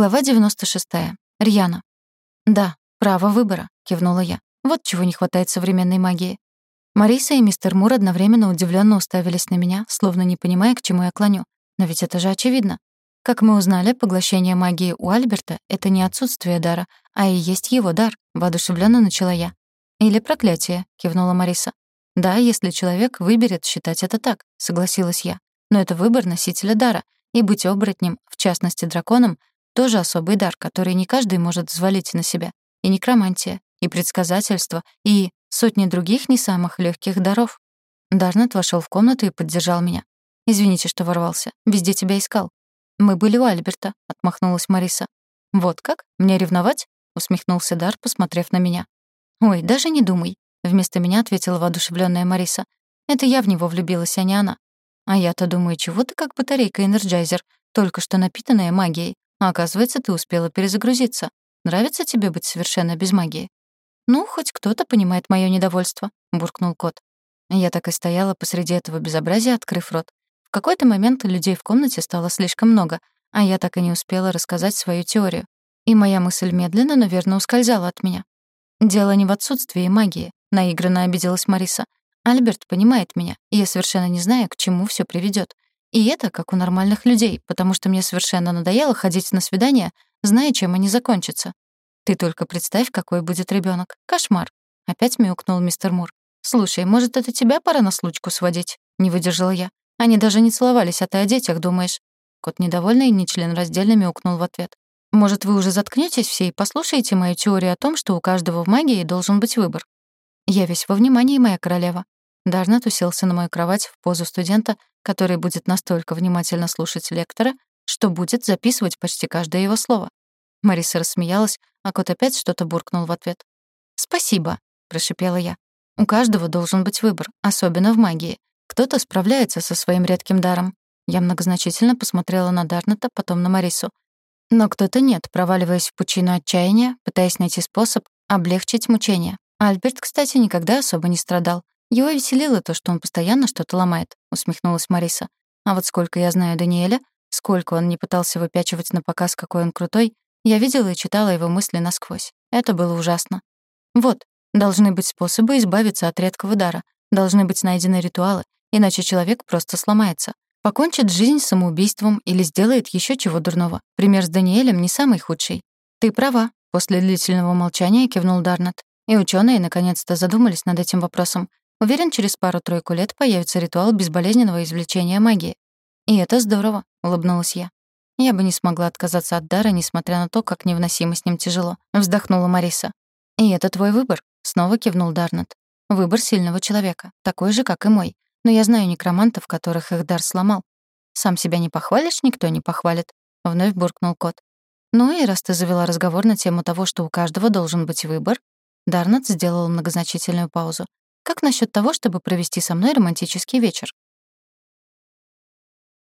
Глава 96. Рьяна. «Да, право выбора», — кивнула я. «Вот чего не хватает современной магии». Мариса и мистер Мур одновременно удивленно уставились на меня, словно не понимая, к чему я клоню. Но ведь это же очевидно. Как мы узнали, поглощение магии у Альберта — это не отсутствие дара, а и есть его дар, воодушевленно начала я. «Или проклятие», — кивнула Мариса. «Да, если человек выберет считать это так», — согласилась я. «Но это выбор носителя дара, и быть оборотнем, в частности драконом, тоже особый дар, который не каждый может взвалить на себя. И некромантия, и предсказательство, и сотни других не самых легких даров. Дарнет вошел в комнату и поддержал меня. «Извините, что ворвался. Везде тебя искал». «Мы были у Альберта», — отмахнулась Мариса. «Вот как? Мне ревновать?» — усмехнулся Дар, посмотрев на меня. «Ой, даже не думай», — вместо меня ответила воодушевленная Мариса. «Это я в него влюбилась, а не она. А я-то думаю, чего ты как батарейка- Energizer, только что напитанная магией. А оказывается, ты успела перезагрузиться. Нравится тебе быть совершенно без магии?» «Ну, хоть кто-то понимает моё недовольство», — буркнул кот. Я так и стояла посреди этого безобразия, открыв рот. В какой-то момент людей в комнате стало слишком много, а я так и не успела рассказать свою теорию. И моя мысль медленно, но верно ускользала от меня. «Дело не в отсутствии магии», — наигранно обиделась Мариса. «Альберт понимает меня, и я совершенно не знаю, к чему всё приведёт. И это как у нормальных людей, потому что мне совершенно надоело ходить на свидания, зная, чем они закончатся. Ты только представь, какой будет ребенок. Кошмар. Опять мяукнул мистер Мур. Слушай, может, это тебя пора на случку сводить? Не выдержала я. Они даже не целовались, а ты о детях думаешь. Кот недовольный и нечленораздельно мяукнул в ответ. Может, вы уже заткнётесь все и послушаете мою теорию о том, что у каждого в магии должен быть выбор? Я весь во внимании, моя королева. Дарнет уселся на мою кровать в позу студента, который будет настолько внимательно слушать лектора, что будет записывать почти каждое его слово. Мариса рассмеялась, а кот опять что-то буркнул в ответ. «Спасибо», — прошипела я. «У каждого должен быть выбор, особенно в магии. Кто-то справляется со своим редким даром». Я многозначительно посмотрела на Дарнета, потом на Марису. Но кто-то нет, проваливаясь в пучину отчаяния, пытаясь найти способ облегчить мучения. Альберт, кстати, никогда особо не страдал. Его веселило то, что он постоянно что-то ломает, усмехнулась Мариса. А вот сколько я знаю Даниэля, сколько он не пытался выпячивать на показ, какой он крутой, я видела и читала его мысли насквозь. Это было ужасно. Вот, должны быть способы избавиться от редкого дара, должны быть найдены ритуалы, иначе человек просто сломается. Покончит жизнь самоубийством или сделает еще чего дурного. Пример с Даниэлем не самый худший. Ты права, после длительного молчания кивнул Дарнет. И ученые наконец-то задумались над этим вопросом. Уверен, через пару-тройку лет появится ритуал безболезненного извлечения магии. И это здорово, улыбнулась я. Я бы не смогла отказаться от дара, несмотря на то, как невыносимо с ним тяжело, вздохнула Мариса. И это твой выбор, снова кивнул Дарнет. Выбор сильного человека, такой же, как и мой. Но я знаю некромантов, которых их дар сломал. Сам себя не похвалишь, никто не похвалит, вновь буркнул кот. Ну и раз ты завела разговор на тему того, что у каждого должен быть выбор, Дарнет сделал многозначительную паузу. Как насчет того, чтобы провести со мной романтический вечер?